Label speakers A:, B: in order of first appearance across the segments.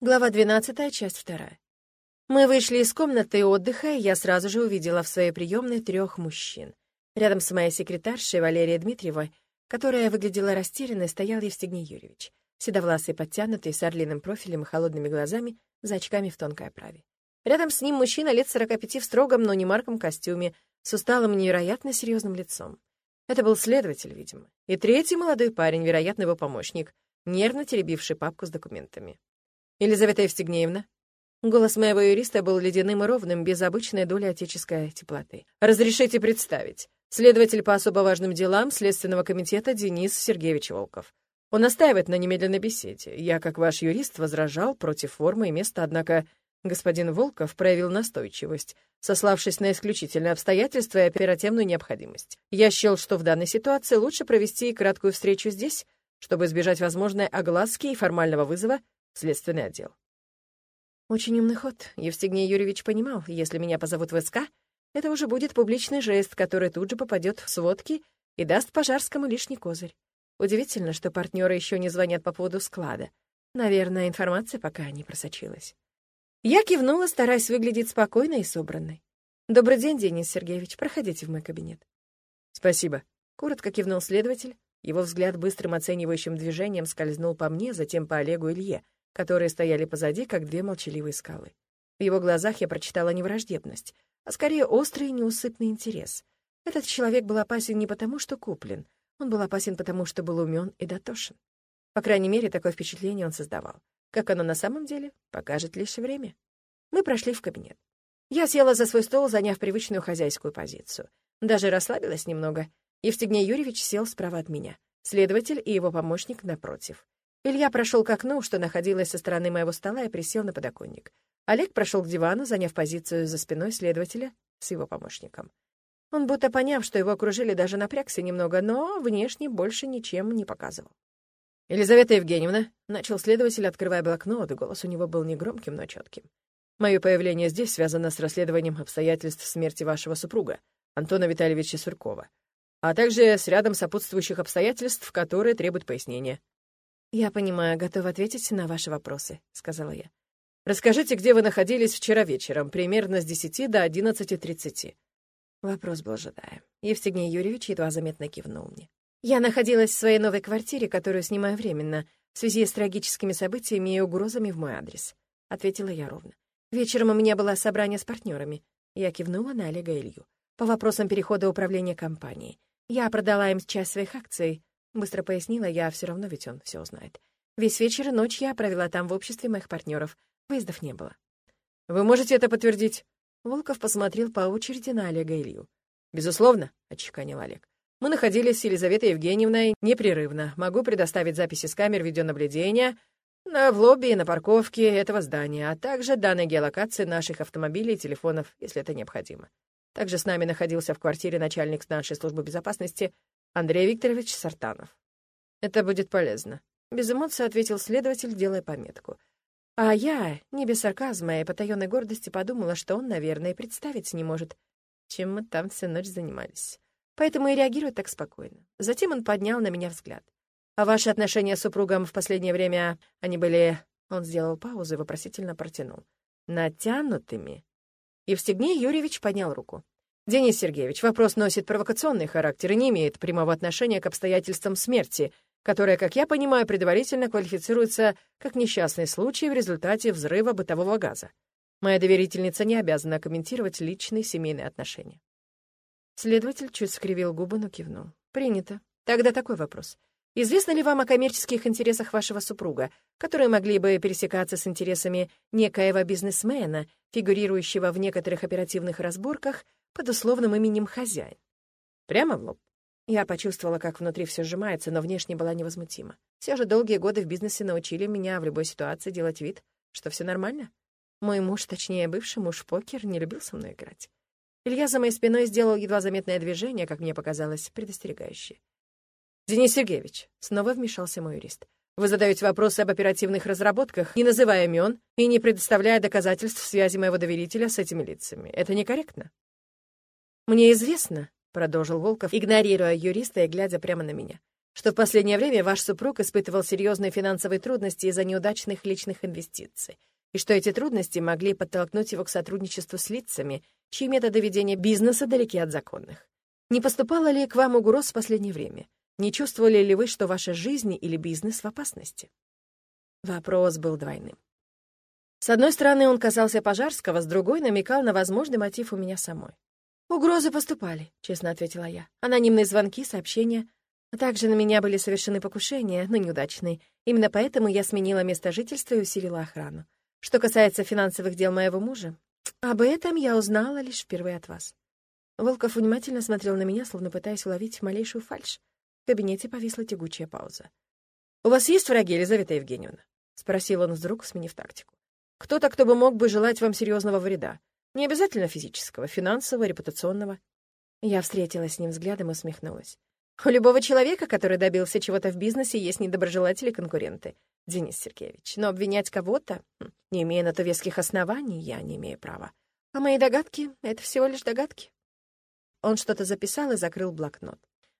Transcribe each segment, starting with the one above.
A: Глава 12, часть 2. Мы вышли из комнаты отдыха, и я сразу же увидела в своей приемной трех мужчин. Рядом с моей секретаршей Валерией Дмитриевой, которая выглядела растерянной, стоял Евстигней Юрьевич, седовласый, подтянутый, с орлиным профилем и холодными глазами, за очками в тонкой оправе. Рядом с ним мужчина лет 45 в строгом, но не марком костюме, с усталым невероятно серьезным лицом. Это был следователь, видимо. И третий молодой парень, вероятно, его помощник, нервно теребивший папку с документами. «Елизавета Евстигнеевна?» Голос моего юриста был ледяным и ровным, без обычной доли отеческой теплоты. «Разрешите представить. Следователь по особо важным делам Следственного комитета Денис Сергеевич Волков. Он настаивает на немедленной беседе. Я, как ваш юрист, возражал против формы и места, однако господин Волков проявил настойчивость, сославшись на исключительные обстоятельства и оперативную необходимость. Я счел, что в данной ситуации лучше провести краткую встречу здесь, чтобы избежать возможной огласки и формального вызова следственный отдел. Очень умный ход. Евстигний Юрьевич понимал, если меня позовут в СК, это уже будет публичный жест, который тут же попадет в сводки и даст Пожарскому лишний козырь. Удивительно, что партнеры еще не звонят по поводу склада. Наверное, информация пока не просочилась. Я кивнула, стараясь выглядеть спокойной и собранной. «Добрый день, Денис Сергеевич. Проходите в мой кабинет». «Спасибо», — коротко кивнул следователь. Его взгляд быстрым оценивающим движением скользнул по мне, затем по Олегу Илье, которые стояли позади, как две молчаливые скалы. В его глазах я прочитала не враждебность, а скорее острый и неусыпный интерес. Этот человек был опасен не потому, что куплен, он был опасен потому, что был умен и дотошен. По крайней мере, такое впечатление он создавал. Как оно на самом деле, покажет лишь время. Мы прошли в кабинет. Я села за свой стол, заняв привычную хозяйскую позицию. Даже расслабилась немного. Евстигней Юрьевич сел справа от меня. Следователь и его помощник напротив. Илья прошел к окну, что находилось со стороны моего стола, и присел на подоконник. Олег прошел к дивану, заняв позицию за спиной следователя с его помощником. Он, будто поняв, что его окружили, даже напрягся немного, но внешне больше ничем не показывал. «Елизавета Евгеньевна», — начал следователь, открывая блокнот, и голос у него был негромким, но четким. «Мое появление здесь связано с расследованием обстоятельств смерти вашего супруга, Антона Витальевича Суркова, а также с рядом сопутствующих обстоятельств, которые требуют пояснения».
B: «Я понимаю, готова ответить на ваши вопросы», — сказала я.
A: «Расскажите, где вы находились вчера вечером, примерно с 10 до 11.30?»
B: Вопрос был ожидаем. Евстигней Юрьевич едва заметно кивнул мне. «Я находилась в своей новой квартире, которую снимаю временно, в связи с трагическими событиями и угрозами в мой адрес», — ответила я ровно. «Вечером у меня было собрание с партнерами. Я кивнула на Олега Илью. «По вопросам перехода управления компанией. Я продала им часть своих акций», — быстро пояснила я, все равно ведь он все узнает. «Весь вечер и ночь я провела там в обществе моих партнеров. Выездов не было».
A: «Вы можете это подтвердить?»
B: Волков посмотрел по очереди на Олега Илью.
A: «Безусловно», — отчеканил Олег. «Мы находились с Елизаветой Евгеньевной непрерывно. Могу предоставить записи с камер видеонаблюдения на, в лобби и на парковке этого здания, а также данные геолокации наших автомобилей и телефонов, если это необходимо. Также с нами находился в квартире начальник нашей службы безопасности Андрей Викторович Сартанов. Это будет полезно. Без эмоций ответил следователь, делая пометку — а я, не без сарказма и потаённой гордости, подумала, что он, наверное, и представить не может, чем мы там всю ночь занимались. Поэтому и реагирует так спокойно. Затем он поднял на меня взгляд. «А ваши отношения с супругом в последнее время, они были...» Он сделал паузу и вопросительно протянул. «Натянутыми?» Евстигней Юрьевич поднял руку. «Денис Сергеевич, вопрос носит провокационный характер и не имеет прямого отношения к обстоятельствам смерти, которая, как я понимаю, предварительно квалифицируется как несчастный случай в результате взрыва бытового газа. Моя доверительница не обязана комментировать личные семейные отношения.
B: Следователь чуть скривил губы, но кивнул. «Принято. Тогда такой вопрос. Известно ли вам о коммерческих интересах вашего супруга, которые могли бы пересекаться с интересами некоего бизнесмена, фигурирующего в некоторых оперативных разборках под условным именем «хозяин»?»
A: Прямо в лоб.
B: Я почувствовала, как внутри все сжимается, но внешне была невозмутима. Все же долгие годы в бизнесе научили меня в любой ситуации делать вид, что все нормально. Мой муж, точнее, бывший муж покер, не любил со мной играть. Илья за моей спиной сделал едва заметное движение, как мне показалось, предостерегающее.
A: «Денис Сергеевич», — снова вмешался мой юрист, «вы задаете вопросы об оперативных разработках, не называя имен и не предоставляя доказательств связи моего доверителя с этими лицами. Это некорректно».
B: «Мне известно», — продолжил Волков, игнорируя юриста и глядя прямо на меня,
A: что в последнее время ваш супруг испытывал серьезные финансовые трудности из-за неудачных личных инвестиций, и что эти трудности могли подтолкнуть его к сотрудничеству с лицами, чьи методы ведения бизнеса далеки от законных. Не поступало ли к вам угроз в последнее время? Не чувствовали ли вы, что ваша жизнь или бизнес в опасности? Вопрос был двойным. С одной стороны, он касался Пожарского, с другой намекал на возможный мотив у меня самой. «Угрозы поступали», — честно ответила я. «Анонимные звонки, сообщения. А также на меня были совершены покушения, но неудачные. Именно поэтому я сменила место жительства и усилила охрану. Что касается финансовых дел моего мужа, об этом я узнала лишь впервые от вас». Волков внимательно смотрел на меня, словно пытаясь уловить малейшую фальшь. Кабинете повисла тягучая пауза. «У вас есть враги, Елизавета Евгеньевна?» — спросил он вдруг, сменив тактику. «Кто-то, кто бы мог бы желать вам серьезного вреда. Не обязательно физического, финансового, репутационного». Я встретилась с ним взглядом и усмехнулась. «У любого человека, который добился чего-то в бизнесе, есть недоброжелатели конкуренты, Денис Сергеевич. Но обвинять кого-то, хм, не имея на то веских оснований, я не имею права. А мои догадки — это всего лишь догадки». Он что-то записал и закрыл блокнот.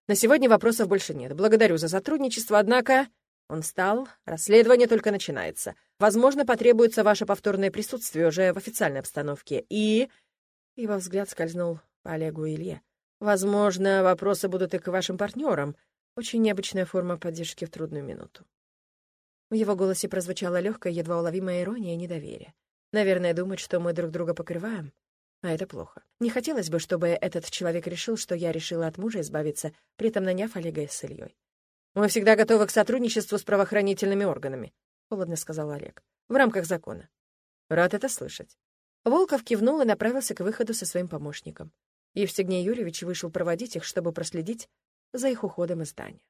A: «На сегодня вопросов больше нет. Благодарю за сотрудничество, однако...» Он встал. «Расследование только начинается. Возможно, потребуется ваше повторное присутствие уже в официальной обстановке. И...» Его взгляд скользнул по Олегу и Илье. «Возможно, вопросы будут и к вашим партнерам. Очень необычная форма поддержки в трудную минуту». В его голосе прозвучала легкая, едва уловимая ирония и недоверие. Наверное, думать, что мы друг друга покрываем. А это плохо. Не хотелось бы, чтобы этот человек решил, что я решила от мужа избавиться, при этом наняв Олега с Ильей. «Мы всегда готовы к сотрудничеству с правоохранительными органами», — холодно сказал Олег. «В рамках закона». «Рад это слышать». Волков кивнул и направился к выходу со своим помощником. Евстигней Юрьевич вышел проводить их, чтобы проследить за их уходом из здания.